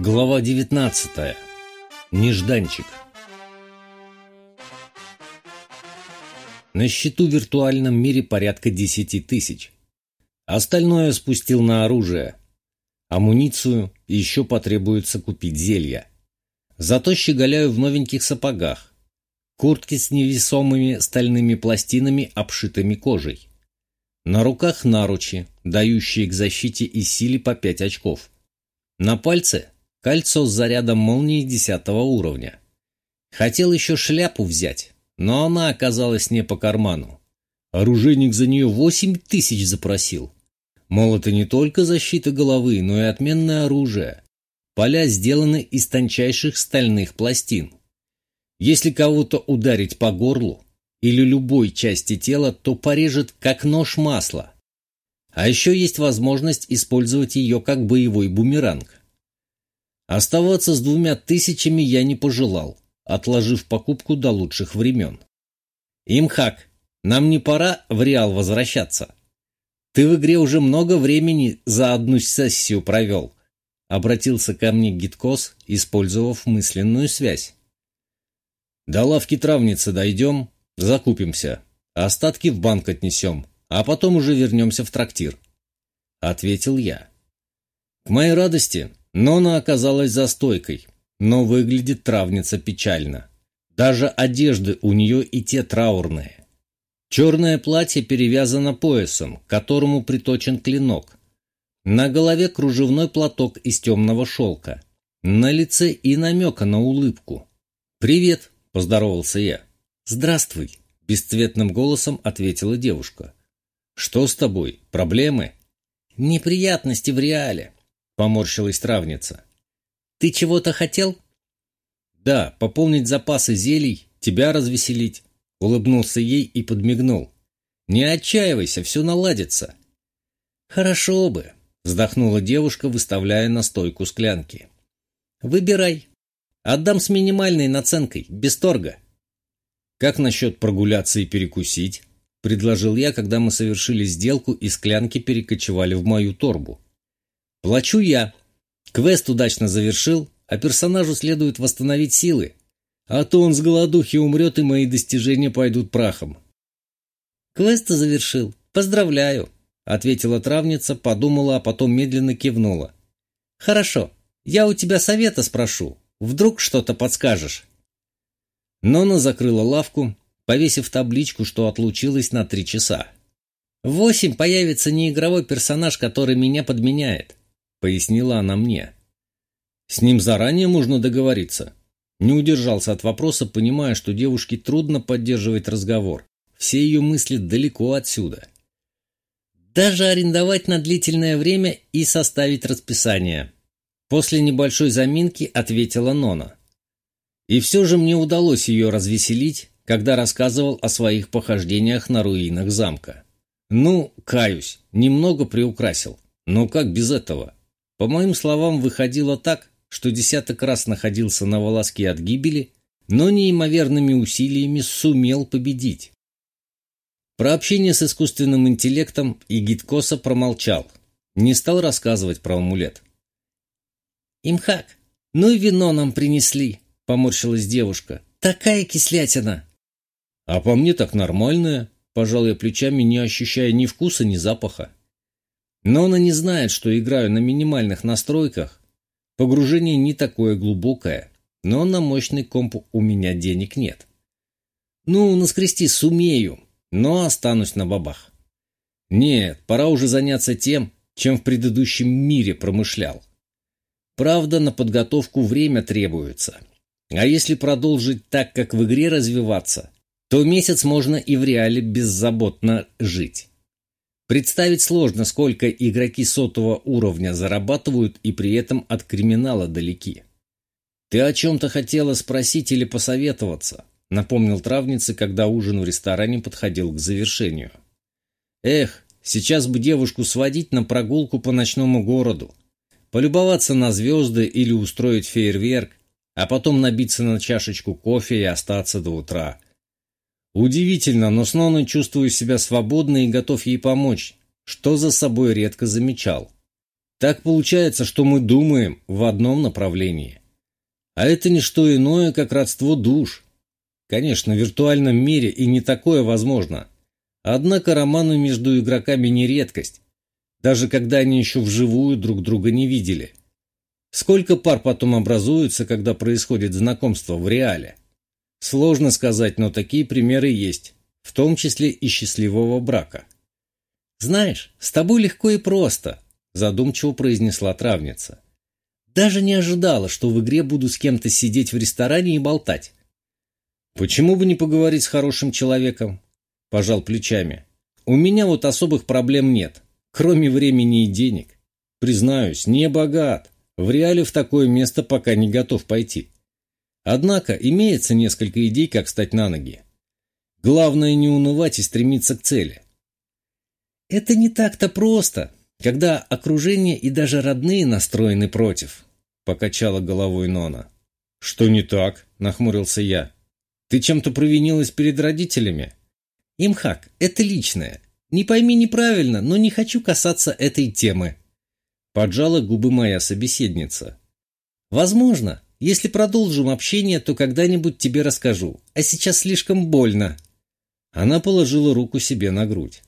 Глава 19. Нежданчик. На счету в виртуальном мире порядка 10 тысяч. Остальное спустил на оружие. Амуницию еще потребуется купить зелья. Зато щеголяю в новеньких сапогах. Куртки с невесомыми стальными пластинами, обшитыми кожей. На руках наручи, дающие к защите и силе по 5 очков. На пальце кольцо с зарядом молнии 10 уровня. Хотел еще шляпу взять, но она оказалась не по карману. Оружейник за нее 8 тысяч запросил. Мол, это не только защита головы, но и отменное оружие. Поля сделаны из тончайших стальных пластин. Если кого-то ударить по горлу или любой части тела, то порежет как нож масла. А еще есть возможность использовать ее как боевой бумеранг. Оставаться с двумя тысячами я не пожелал, отложив покупку до лучших времен. «Имхак, нам не пора в Реал возвращаться?» Ты в игре уже много времени за одну сессию провел. Обратился ко мне Гиткос, использовав мысленную связь. До лавки травницы дойдем, закупимся, остатки в банк отнесем, а потом уже вернемся в трактир. Ответил я. К моей радости, Нона оказалась за стойкой, но выглядит травница печально. Даже одежды у нее и те траурные. Черное платье перевязано поясом, к которому приточен клинок. На голове кружевной платок из темного шелка. На лице и намека на улыбку. «Привет!» – поздоровался я. «Здравствуй!» – бесцветным голосом ответила девушка. «Что с тобой? Проблемы?» «Неприятности в реале», – поморщилась травница. «Ты чего-то хотел?» «Да, пополнить запасы зелий, тебя развеселить. Улыбнулся ей и подмигнул. «Не отчаивайся, все наладится». «Хорошо бы», — вздохнула девушка, выставляя на стойку склянки. «Выбирай. Отдам с минимальной наценкой, без торга». «Как насчет прогуляться и перекусить?» — предложил я, когда мы совершили сделку и склянки перекочевали в мою торбу. «Плачу я. Квест удачно завершил, а персонажу следует восстановить силы, а то он с голодухи умрет, и мои достижения пойдут прахом. «Квест завершил. Поздравляю», — ответила травница, подумала, а потом медленно кивнула. «Хорошо. Я у тебя совета спрошу. Вдруг что-то подскажешь». Нона закрыла лавку, повесив табличку, что отлучилась на три часа. «В восемь появится неигровой персонаж, который меня подменяет», — пояснила она мне. «С ним заранее можно договориться», не удержался от вопроса, понимая, что девушке трудно поддерживать разговор. Все ее мысли далеко отсюда. Даже арендовать на длительное время и составить расписание. После небольшой заминки ответила Нона. И все же мне удалось ее развеселить, когда рассказывал о своих похождениях на руинах замка. Ну, каюсь, немного приукрасил. Но как без этого? По моим словам, выходило так, что десяток раз находился на волоске от гибели, но неимоверными усилиями сумел победить. Про общение с искусственным интеллектом и Гиткоса промолчал, не стал рассказывать про амулет. «Имхак, ну и вино нам принесли», — поморщилась девушка. «Такая кислятина!» «А по мне так нормальная», — пожал я плечами, не ощущая ни вкуса, ни запаха. Но она не знает, что играю на минимальных настройках, Погружение не такое глубокое, но на мощный комп у меня денег нет. Ну, наскрести сумею, но останусь на бабах. Нет, пора уже заняться тем, чем в предыдущем мире промышлял. Правда, на подготовку время требуется. А если продолжить так, как в игре развиваться, то месяц можно и в реале беззаботно жить. Представить сложно, сколько игроки сотого уровня зарабатывают и при этом от криминала далеки. «Ты о чем-то хотела спросить или посоветоваться?» — напомнил травнице, когда ужин в ресторане подходил к завершению. «Эх, сейчас бы девушку сводить на прогулку по ночному городу, полюбоваться на звезды или устроить фейерверк, а потом набиться на чашечку кофе и остаться до утра. Удивительно, но с Ноной чувствую себя свободно и готов ей помочь, что за собой редко замечал. Так получается, что мы думаем в одном направлении. А это не что иное, как родство душ. Конечно, в виртуальном мире и не такое возможно. Однако романы между игроками не редкость, даже когда они еще вживую друг друга не видели. Сколько пар потом образуется, когда происходит знакомство в реале? Сложно сказать, но такие примеры есть, в том числе и счастливого брака. «Знаешь, с тобой легко и просто», – задумчиво произнесла травница. «Даже не ожидала, что в игре буду с кем-то сидеть в ресторане и болтать». «Почему бы не поговорить с хорошим человеком?» – пожал плечами. «У меня вот особых проблем нет, кроме времени и денег. Признаюсь, не богат, в реале в такое место пока не готов пойти. Однако имеется несколько идей, как встать на ноги. Главное не унывать и стремиться к цели. Это не так-то просто, когда окружение и даже родные настроены против, покачала головой Нона. Что не так? нахмурился я. Ты чем-то провинилась перед родителями? Имхак, это личное. Не пойми неправильно, но не хочу касаться этой темы. Поджала губы моя собеседница. Возможно, если продолжим общение, то когда-нибудь тебе расскажу. А сейчас слишком больно. Она положила руку себе на грудь.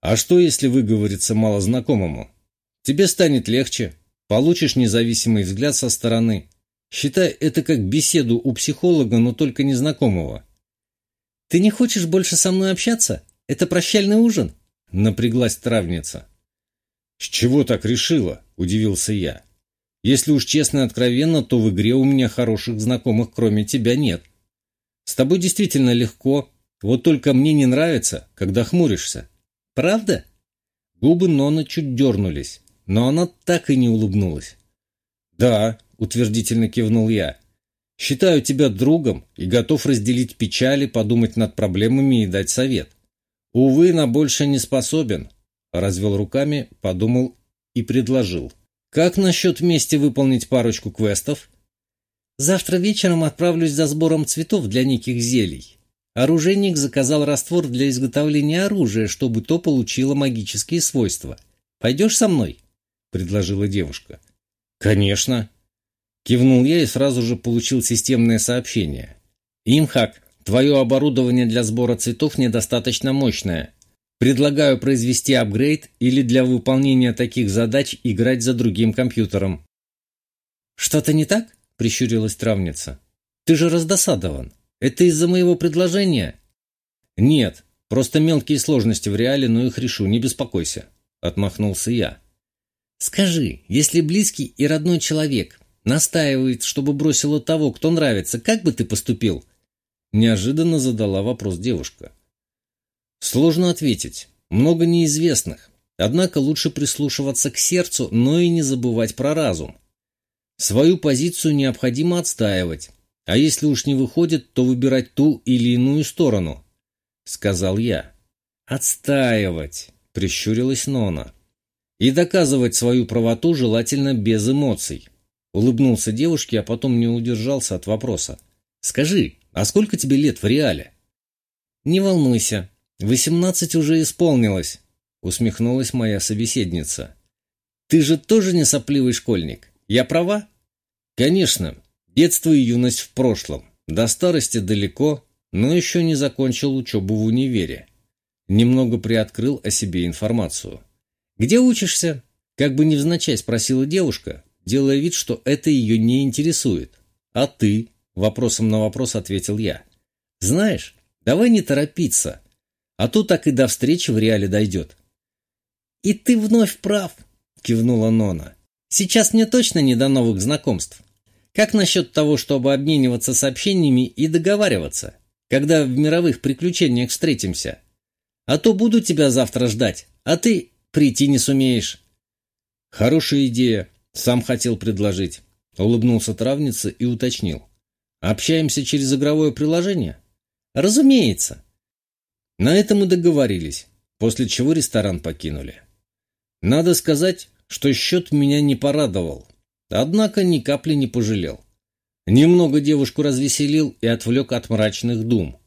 А что, если выговориться малознакомому? Тебе станет легче, получишь независимый взгляд со стороны. Считай это как беседу у психолога, но только незнакомого. Ты не хочешь больше со мной общаться? Это прощальный ужин? Напряглась травница. «С чего так решила?» – удивился я. «Если уж честно и откровенно, то в игре у меня хороших знакомых кроме тебя нет. С тобой действительно легко, вот только мне не нравится, когда хмуришься. Правда?» Губы Нона чуть дернулись, но она так и не улыбнулась. «Да», – утвердительно кивнул я. «Считаю тебя другом и готов разделить печали, подумать над проблемами и дать совет. Увы, на больше не способен, развел руками, подумал и предложил. «Как насчет вместе выполнить парочку квестов?» «Завтра вечером отправлюсь за сбором цветов для неких зелий. Оружейник заказал раствор для изготовления оружия, чтобы то получило магические свойства. Пойдешь со мной?» — предложила девушка. «Конечно!» Кивнул я и сразу же получил системное сообщение. «Имхак, твое оборудование для сбора цветов недостаточно мощное. Предлагаю произвести апгрейд или для выполнения таких задач играть за другим компьютером. «Что-то не так?» – прищурилась травница. «Ты же раздосадован. Это из-за моего предложения?» «Нет, просто мелкие сложности в реале, но их решу, не беспокойся», – отмахнулся я. «Скажи, если близкий и родной человек настаивает, чтобы бросила того, кто нравится, как бы ты поступил?» Неожиданно задала вопрос девушка. Сложно ответить. Много неизвестных. Однако лучше прислушиваться к сердцу, но и не забывать про разум. Свою позицию необходимо отстаивать, а если уж не выходит, то выбирать ту или иную сторону, — сказал я. «Отстаивать», — прищурилась Нона. «И доказывать свою правоту желательно без эмоций», — улыбнулся девушке, а потом не удержался от вопроса. «Скажи, а сколько тебе лет в реале?» «Не волнуйся, «Восемнадцать уже исполнилось», — усмехнулась моя собеседница. «Ты же тоже не сопливый школьник. Я права?» «Конечно. Детство и юность в прошлом. До старости далеко, но еще не закончил учебу в универе. Немного приоткрыл о себе информацию. «Где учишься?» Как бы невзначай спросила девушка, делая вид, что это ее не интересует. «А ты?» — вопросом на вопрос ответил я. «Знаешь, давай не торопиться. А то так и до встречи в реале дойдет. «И ты вновь прав», — кивнула Нона. «Сейчас мне точно не до новых знакомств. Как насчет того, чтобы обмениваться сообщениями и договариваться, когда в мировых приключениях встретимся? А то буду тебя завтра ждать, а ты прийти не сумеешь». «Хорошая идея», — сам хотел предложить. Улыбнулся травница и уточнил. «Общаемся через игровое приложение?» «Разумеется», на этом мы договорились, после чего ресторан покинули. Надо сказать, что счет меня не порадовал, однако ни капли не пожалел. Немного девушку развеселил и отвлек от мрачных дум.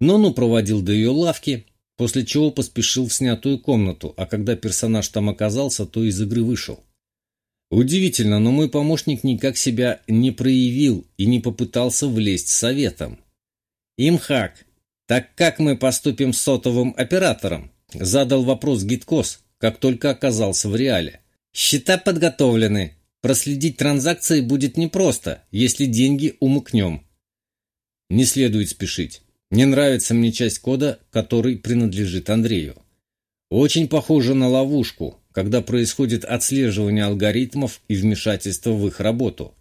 Нону проводил до ее лавки, после чего поспешил в снятую комнату, а когда персонаж там оказался, то из игры вышел. Удивительно, но мой помощник никак себя не проявил и не попытался влезть советом. «Имхак, так как мы поступим с сотовым оператором?» – задал вопрос Гиткос, как только оказался в реале. «Счета подготовлены. Проследить транзакции будет непросто, если деньги умыкнем». Не следует спешить. Не нравится мне часть кода, который принадлежит Андрею. Очень похоже на ловушку, когда происходит отслеживание алгоритмов и вмешательство в их работу.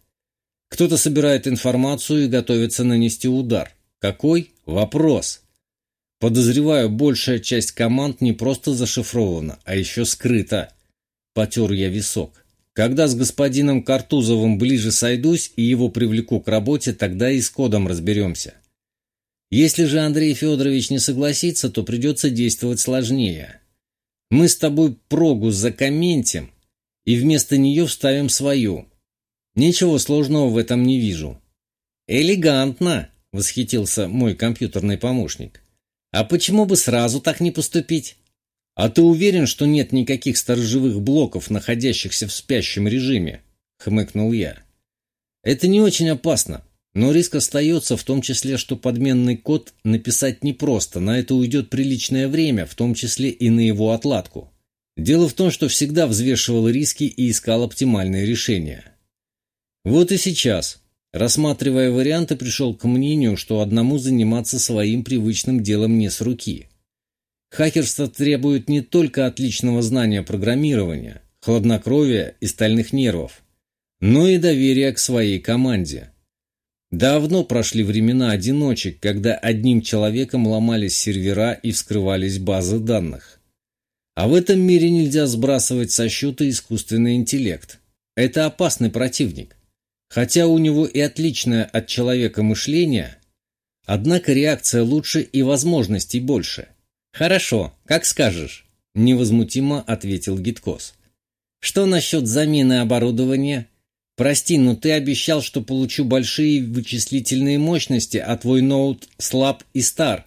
Кто-то собирает информацию и готовится нанести удар. Какой? Вопрос. Подозреваю, большая часть команд не просто зашифрована, а еще скрыта. Потер я висок. Когда с господином Картузовым ближе сойдусь и его привлеку к работе, тогда и с кодом разберемся. Если же Андрей Федорович не согласится, то придется действовать сложнее. Мы с тобой прогу закомментим и вместо нее вставим свою. Ничего сложного в этом не вижу. Элегантно, восхитился мой компьютерный помощник. А почему бы сразу так не поступить? А ты уверен, что нет никаких сторожевых блоков, находящихся в спящем режиме? Хмыкнул я. Это не очень опасно. Но риск остается в том числе, что подменный код написать непросто, на это уйдет приличное время, в том числе и на его отладку. Дело в том, что всегда взвешивал риски и искал оптимальные решения. Вот и сейчас, рассматривая варианты, пришел к мнению, что одному заниматься своим привычным делом не с руки. Хакерство требует не только отличного знания программирования, хладнокровия и стальных нервов, но и доверия к своей команде – Давно прошли времена одиночек, когда одним человеком ломались сервера и вскрывались базы данных. А в этом мире нельзя сбрасывать со счета искусственный интеллект. Это опасный противник. Хотя у него и отличное от человека мышление, однако реакция лучше и возможностей больше. «Хорошо, как скажешь», – невозмутимо ответил Гиткос. «Что насчет замены оборудования?» «Прости, но ты обещал, что получу большие вычислительные мощности, а твой ноут слаб и стар.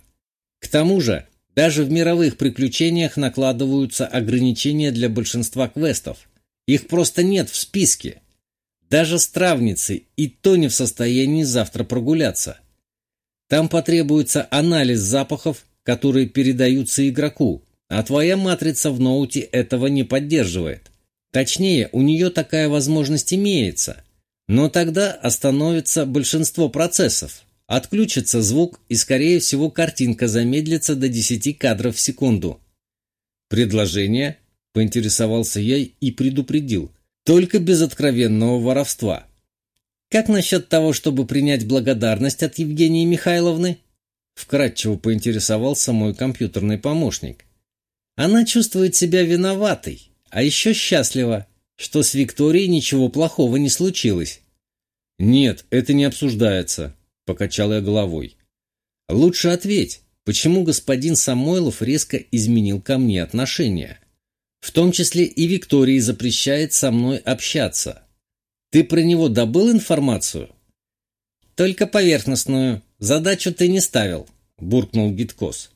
К тому же, даже в мировых приключениях накладываются ограничения для большинства квестов. Их просто нет в списке. Даже с травницей и то не в состоянии завтра прогуляться. Там потребуется анализ запахов, которые передаются игроку, а твоя матрица в ноуте этого не поддерживает. Точнее, у нее такая возможность имеется. Но тогда остановится большинство процессов. Отключится звук и, скорее всего, картинка замедлится до 10 кадров в секунду. «Предложение?» – поинтересовался я и предупредил. «Только без откровенного воровства». «Как насчет того, чтобы принять благодарность от Евгении Михайловны?» Вкратчиво поинтересовался мой компьютерный помощник. «Она чувствует себя виноватой, а еще счастлива, что с Викторией ничего плохого не случилось. «Нет, это не обсуждается», — покачал я головой. «Лучше ответь, почему господин Самойлов резко изменил ко мне отношения? В том числе и Виктории запрещает со мной общаться. Ты про него добыл информацию?» «Только поверхностную. Задачу ты не ставил», — буркнул Гиткос.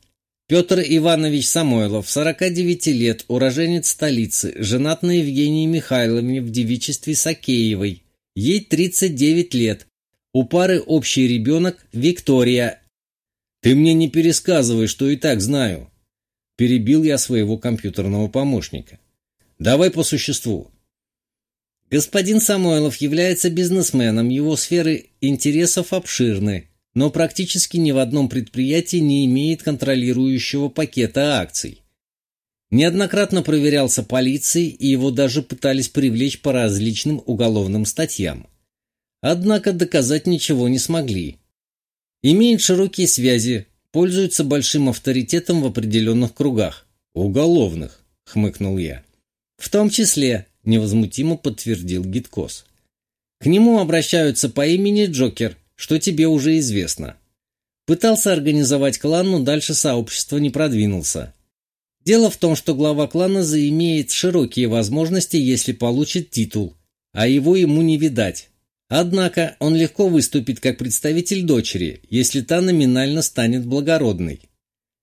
Петр Иванович Самойлов, 49 лет, уроженец столицы, женат на Евгении Михайловне в девичестве Сакеевой. Ей 39 лет. У пары общий ребенок Виктория. «Ты мне не пересказывай, что и так знаю», – перебил я своего компьютерного помощника. «Давай по существу». Господин Самойлов является бизнесменом, его сферы интересов обширны но практически ни в одном предприятии не имеет контролирующего пакета акций. Неоднократно проверялся полицией, и его даже пытались привлечь по различным уголовным статьям. Однако доказать ничего не смогли. Имеет широкие связи, пользуется большим авторитетом в определенных кругах. Уголовных, хмыкнул я. В том числе, невозмутимо подтвердил Гиткос. К нему обращаются по имени Джокер – что тебе уже известно. Пытался организовать клан, но дальше сообщество не продвинулся. Дело в том, что глава клана заимеет широкие возможности, если получит титул, а его ему не видать. Однако он легко выступит как представитель дочери, если та номинально станет благородной.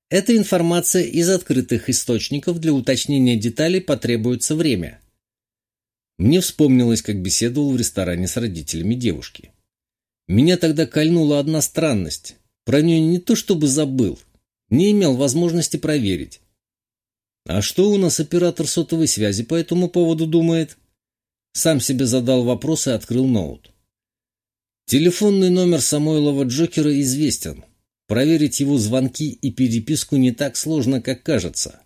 Это информация из открытых источников, для уточнения деталей потребуется время. Мне вспомнилось, как беседовал в ресторане с родителями девушки. Меня тогда кольнула одна странность. Про нее не то чтобы забыл, не имел возможности проверить. А что у нас оператор сотовой связи по этому поводу думает? Сам себе задал вопрос и открыл ноут. Телефонный номер Самойлова Джокера известен. Проверить его звонки и переписку не так сложно, как кажется.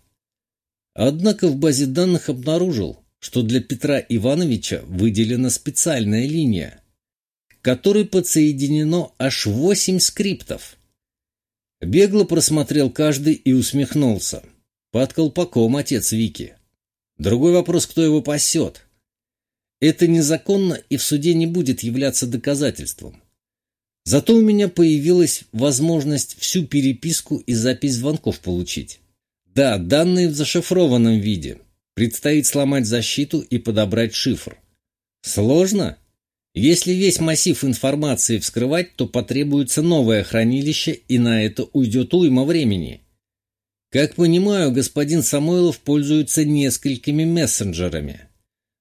Однако в базе данных обнаружил, что для Петра Ивановича выделена специальная линия, к которой подсоединено аж восемь скриптов. Бегло просмотрел каждый и усмехнулся. Под колпаком отец Вики. Другой вопрос, кто его пасет. Это незаконно и в суде не будет являться доказательством. Зато у меня появилась возможность всю переписку и запись звонков получить. Да, данные в зашифрованном виде, Предстоит сломать защиту и подобрать шифр. Сложно? Если весь массив информации вскрывать, то потребуется новое хранилище, и на это уйдет уйма времени. Как понимаю, господин Самойлов пользуется несколькими мессенджерами.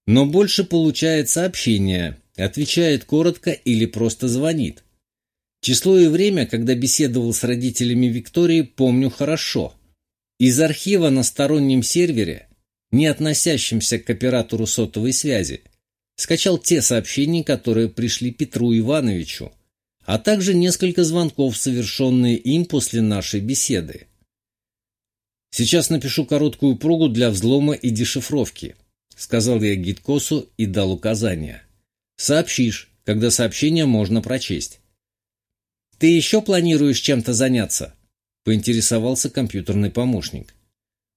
Но больше получает сообщения, отвечает коротко или просто звонит. Число и время, когда беседовал с родителями Виктории, помню хорошо. Из архива на стороннем сервере не относящимся к оператору сотовой связи, скачал те сообщения, которые пришли Петру Ивановичу, а также несколько звонков, совершенные им после нашей беседы. «Сейчас напишу короткую прогу для взлома и дешифровки», — сказал я Гиткосу и дал указания. «Сообщишь, когда сообщение можно прочесть». «Ты еще планируешь чем-то заняться?» — поинтересовался компьютерный помощник.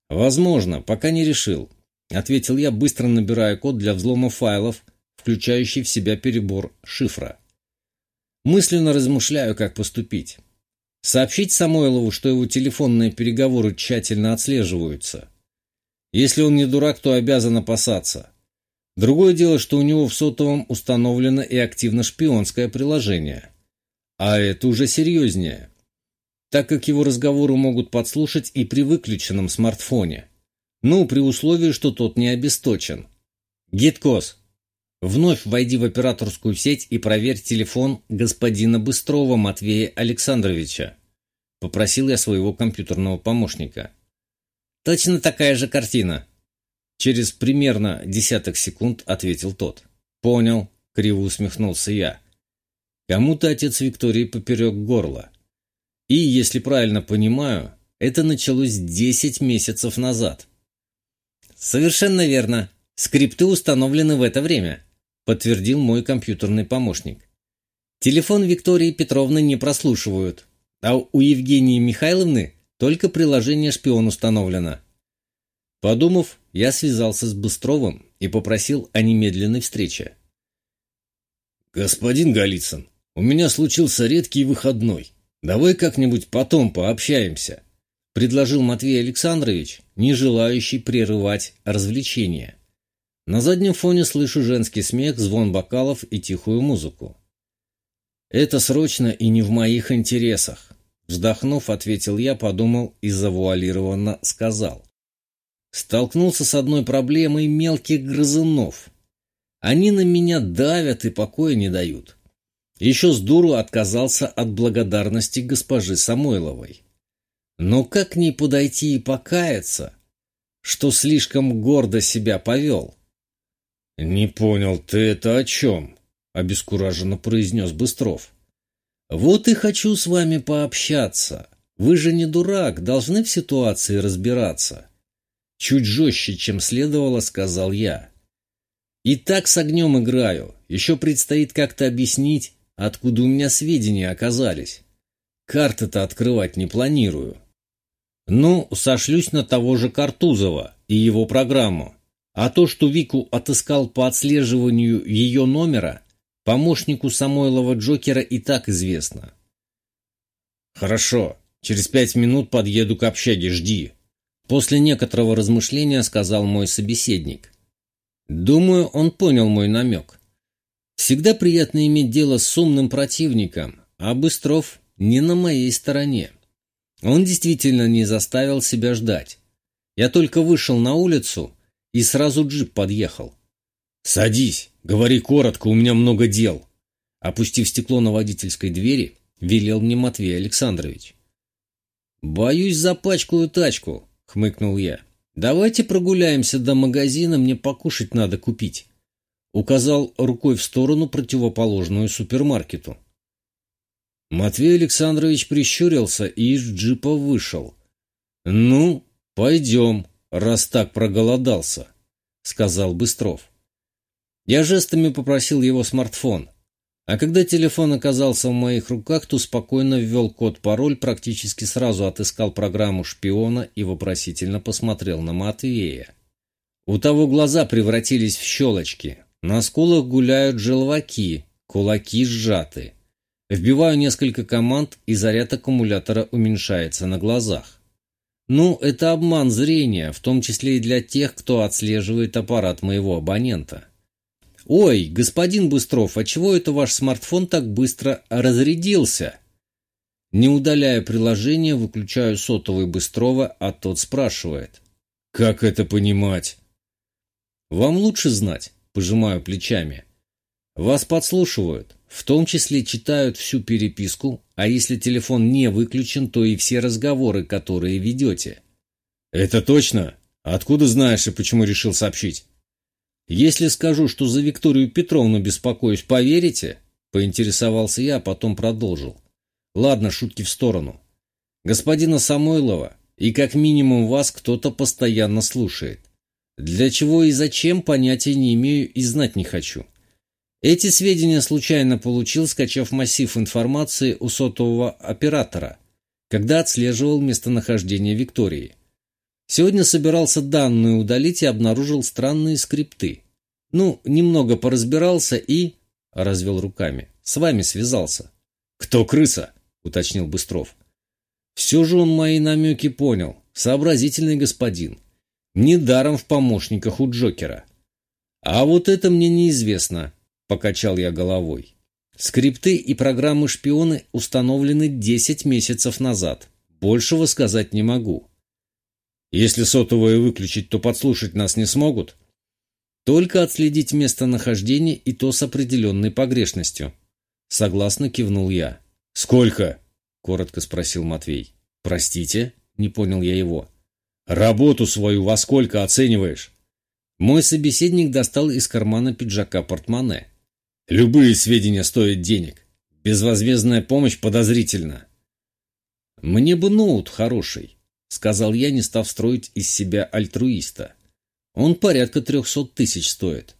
«Возможно, пока не решил», — ответил я, быстро набирая код для взлома файлов, включающий в себя перебор шифра. Мысленно размышляю, как поступить. Сообщить Самойлову, что его телефонные переговоры тщательно отслеживаются. Если он не дурак, то обязан опасаться. Другое дело, что у него в сотовом установлено и активно шпионское приложение. А это уже серьезнее так как его разговоры могут подслушать и при выключенном смартфоне. Ну, при условии, что тот не обесточен. Гиткос, вновь войди в операторскую сеть и проверь телефон господина Быстрова Матвея Александровича. Попросил я своего компьютерного помощника. Точно такая же картина. Через примерно десяток секунд ответил тот. Понял, криво усмехнулся я. Кому-то отец Виктории поперек горла. И, если правильно понимаю, это началось 10 месяцев назад. Совершенно верно. Скрипты установлены в это время, подтвердил мой компьютерный помощник. Телефон Виктории Петровны не прослушивают, а у Евгении Михайловны только приложение «Шпион» установлено. Подумав, я связался с Быстровым и попросил о немедленной встрече. «Господин Голицын, у меня случился редкий выходной. «Давай как-нибудь потом пообщаемся», — предложил Матвей Александрович, не желающий прерывать развлечения. На заднем фоне слышу женский смех, звон бокалов и тихую музыку. «Это срочно и не в моих интересах», — вздохнув, ответил я, подумал и завуалированно сказал. Столкнулся с одной проблемой мелких грызунов. Они на меня давят и покоя не дают. Еще с дуру отказался от благодарности госпожи Самойловой. Но как к ней подойти и покаяться, что слишком гордо себя повел? «Не понял, ты это о чем?» — обескураженно произнес Быстров. «Вот и хочу с вами пообщаться. Вы же не дурак, должны в ситуации разбираться». Чуть жестче, чем следовало, сказал я. «И так с огнем играю. Еще предстоит как-то объяснить, Откуда у меня сведения оказались? Карты-то открывать не планирую. Ну, сошлюсь на того же Картузова и его программу. А то, что Вику отыскал по отслеживанию ее номера, помощнику Самойлова Джокера и так известно. Хорошо, через пять минут подъеду к общаге, жди. После некоторого размышления сказал мой собеседник. Думаю, он понял мой намек. Всегда приятно иметь дело с умным противником, а Быстров не на моей стороне. Он действительно не заставил себя ждать. Я только вышел на улицу, и сразу джип подъехал. «Садись, говори коротко, у меня много дел». Опустив стекло на водительской двери, велел мне Матвей Александрович. «Боюсь, запачкаю тачку», — хмыкнул я. «Давайте прогуляемся до магазина, мне покушать надо купить». Указал рукой в сторону, противоположную супермаркету. Матвей Александрович прищурился и из джипа вышел. «Ну, пойдем, раз так проголодался», — сказал Быстров. Я жестами попросил его смартфон. А когда телефон оказался в моих руках, то спокойно ввел код-пароль, практически сразу отыскал программу шпиона и вопросительно посмотрел на Матвея. У того глаза превратились в щелочки. На скулах гуляют желваки, кулаки сжаты. Вбиваю несколько команд, и заряд аккумулятора уменьшается на глазах. Ну, это обман зрения, в том числе и для тех, кто отслеживает аппарат моего абонента. «Ой, господин Быстров, а чего это ваш смартфон так быстро разрядился?» Не удаляя приложение, выключаю сотовый Быстрова, а тот спрашивает. «Как это понимать?» «Вам лучше знать», — пожимаю плечами. «Вас подслушивают, в том числе читают всю переписку, а если телефон не выключен, то и все разговоры, которые ведете». «Это точно? Откуда знаешь и почему решил сообщить?» «Если скажу, что за Викторию Петровну беспокоюсь, поверите?» Поинтересовался я, а потом продолжил. «Ладно, шутки в сторону. Господина Самойлова и как минимум вас кто-то постоянно слушает. Для чего и зачем, понятия не имею и знать не хочу. Эти сведения случайно получил, скачав массив информации у сотового оператора, когда отслеживал местонахождение Виктории. Сегодня собирался данные удалить и обнаружил странные скрипты. Ну, немного поразбирался и... Развел руками. С вами связался. Кто крыса? Уточнил Быстров. Все же он мои намеки понял. Сообразительный господин. Недаром в помощниках у Джокера. А вот это мне неизвестно, покачал я головой. Скрипты и программы-шпионы установлены 10 месяцев назад. Большего сказать не могу. Если сотовое выключить, то подслушать нас не смогут? Только отследить местонахождение и то с определенной погрешностью. Согласно кивнул я. Сколько? Коротко спросил Матвей. Простите? Не понял я его. Работу свою во сколько оцениваешь? Мой собеседник достал из кармана пиджака портмоне. Любые сведения стоят денег. Безвозмездная помощь подозрительна. Мне бы ноут хороший. — сказал я, не став строить из себя альтруиста. «Он порядка трехсот тысяч стоит».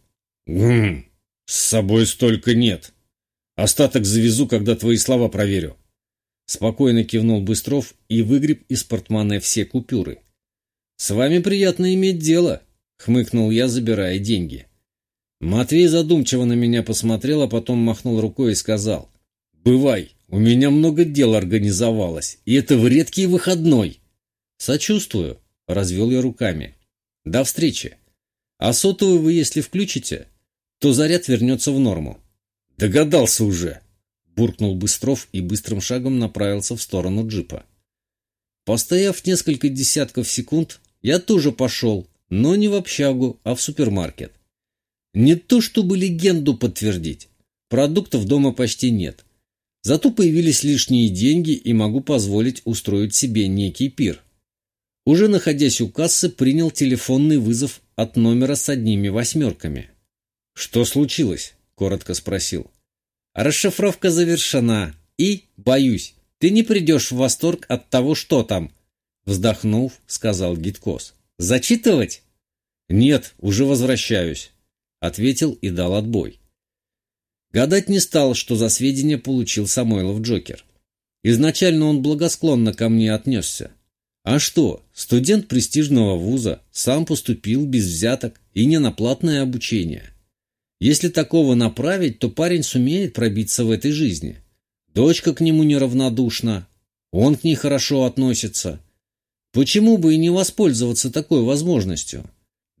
«Гм, с собой столько нет. Остаток завезу, когда твои слова проверю». Спокойно кивнул Быстров и выгреб из портмоне все купюры. «С вами приятно иметь дело», — хмыкнул я, забирая деньги. Матвей задумчиво на меня посмотрел, а потом махнул рукой и сказал. «Бывай, у меня много дел организовалось, и это в редкий выходной». «Сочувствую», — развел я руками. «До встречи. А сотовый вы, если включите, то заряд вернется в норму». «Догадался уже», — буркнул Быстров и быстрым шагом направился в сторону джипа. Постояв несколько десятков секунд, я тоже пошел, но не в общагу, а в супермаркет. Не то чтобы легенду подтвердить, продуктов дома почти нет. Зато появились лишние деньги и могу позволить устроить себе некий пир. Уже находясь у кассы, принял телефонный вызов от номера с одними восьмерками. «Что случилось?» – коротко спросил. «Расшифровка завершена. И, боюсь, ты не придешь в восторг от того, что там», – вздохнув, сказал Гиткос. «Зачитывать?» «Нет, уже возвращаюсь», – ответил и дал отбой. Гадать не стал, что за сведения получил Самойлов Джокер. Изначально он благосклонно ко мне отнесся. А что, студент престижного вуза сам поступил без взяток и не на платное обучение. Если такого направить, то парень сумеет пробиться в этой жизни. Дочка к нему неравнодушна, он к ней хорошо относится. Почему бы и не воспользоваться такой возможностью?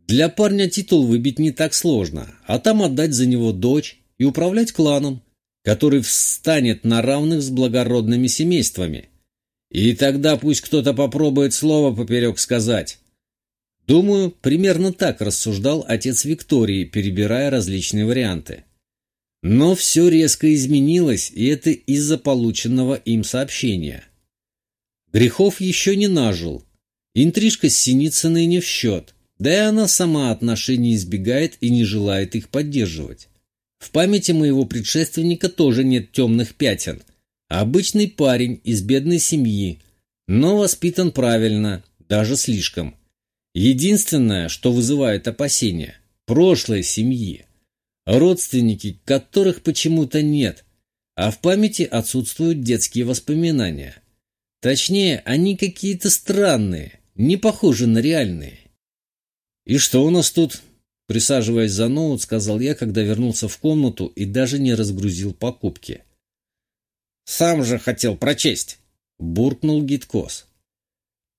Для парня титул выбить не так сложно, а там отдать за него дочь и управлять кланом, который встанет на равных с благородными семействами – И тогда пусть кто-то попробует слово поперек сказать. Думаю, примерно так рассуждал отец Виктории, перебирая различные варианты. Но все резко изменилось, и это из-за полученного им сообщения. Грехов еще не нажил. Интрижка с Синицыной не в счет, да и она сама отношений избегает и не желает их поддерживать. В памяти моего предшественника тоже нет темных пятен. Обычный парень из бедной семьи, но воспитан правильно, даже слишком. Единственное, что вызывает опасения – прошлое семьи. Родственники, которых почему-то нет, а в памяти отсутствуют детские воспоминания. Точнее, они какие-то странные, не похожи на реальные. «И что у нас тут?» Присаживаясь за ноут, сказал я, когда вернулся в комнату и даже не разгрузил покупки. «Сам же хотел прочесть!» — буркнул Гиткос.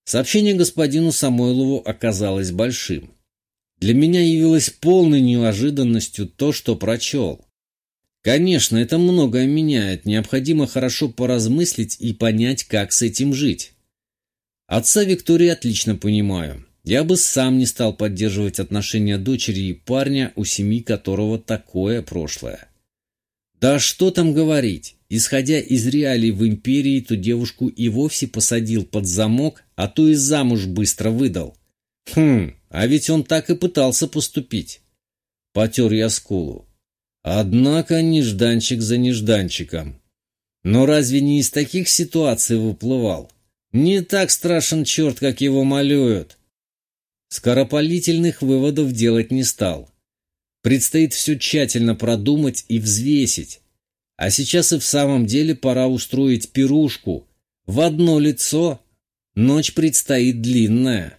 Сообщение господину Самойлову оказалось большим. Для меня явилось полной неожиданностью то, что прочел. Конечно, это многое меняет, необходимо хорошо поразмыслить и понять, как с этим жить. Отца Виктории отлично понимаю. Я бы сам не стал поддерживать отношения дочери и парня, у семьи которого такое прошлое. Да что там говорить, исходя из реалий в империи, то девушку и вовсе посадил под замок, а то и замуж быстро выдал. Хм, а ведь он так и пытался поступить. Потер я скулу. Однако нежданчик за нежданчиком. Но разве не из таких ситуаций выплывал? Не так страшен черт, как его малюют. Скоропалительных выводов делать не стал. Предстоит все тщательно продумать и взвесить. А сейчас и в самом деле пора устроить пирушку. В одно лицо ночь предстоит длинная.